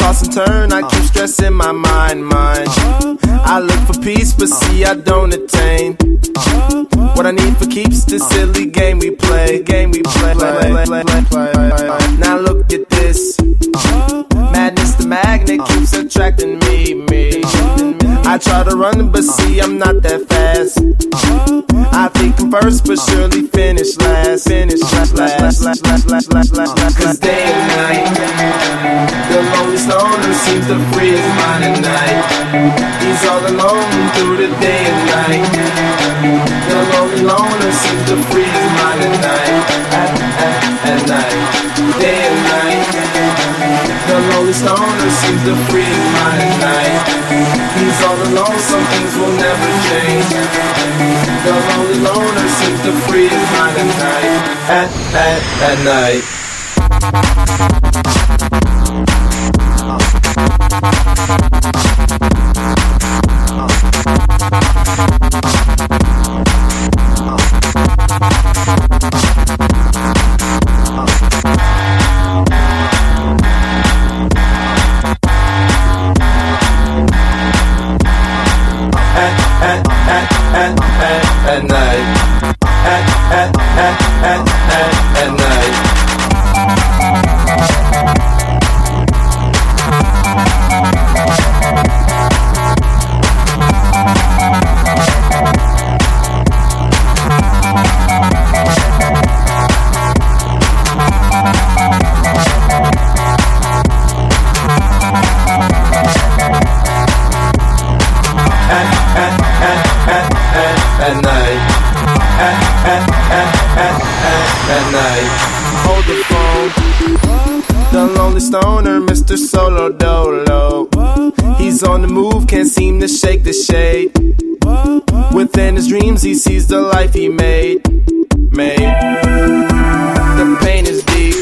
Toss and turn, I keep stressing my mind, mind. I look for peace, but see I don't attain. What I need for keeps this silly game we play, game we play. Now look at this. Madness, the magnet keeps attracting me, try to run, but see I'm not that fast. I think I'm first, but surely finish last. Finish last, last, last, last, last, last, last, last. Cause day and night, the lonely stoner seems to free his mind at night. He's all alone through the day and night. The lonely loner seems to free Lonely stoner seems to free mind at night. He's all alone, some things will never change. The lonely loner seems to free his mind night. At, at, at night. At, at, at, at, at, at night. At, at, at, at, at, at night. At, night. Hold the phone. The lonely stoner, Mr. Solo Dolo. He's on the move, can't seem to shake the shade. Within his dreams, he sees the life he made. Made. The pain is deep.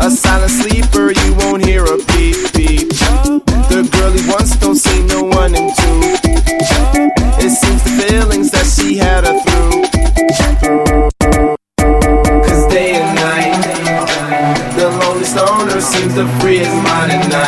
A silent sleeper, you won't hear a beep beep. The girl he wants don't see no one into. It seems the feelings that she had her through.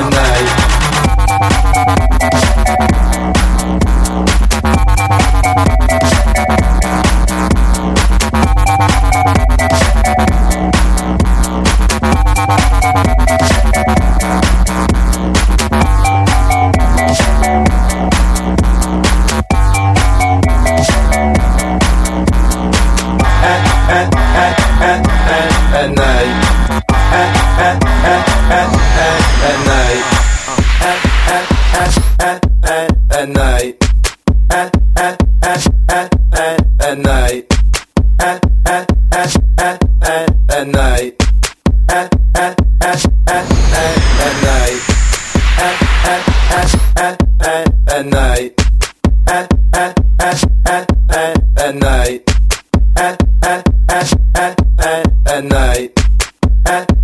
Night. at at at at night. At at at at at at night. At at at at at at night. At at at at at at night. At at at at at at night. At at at at at night. At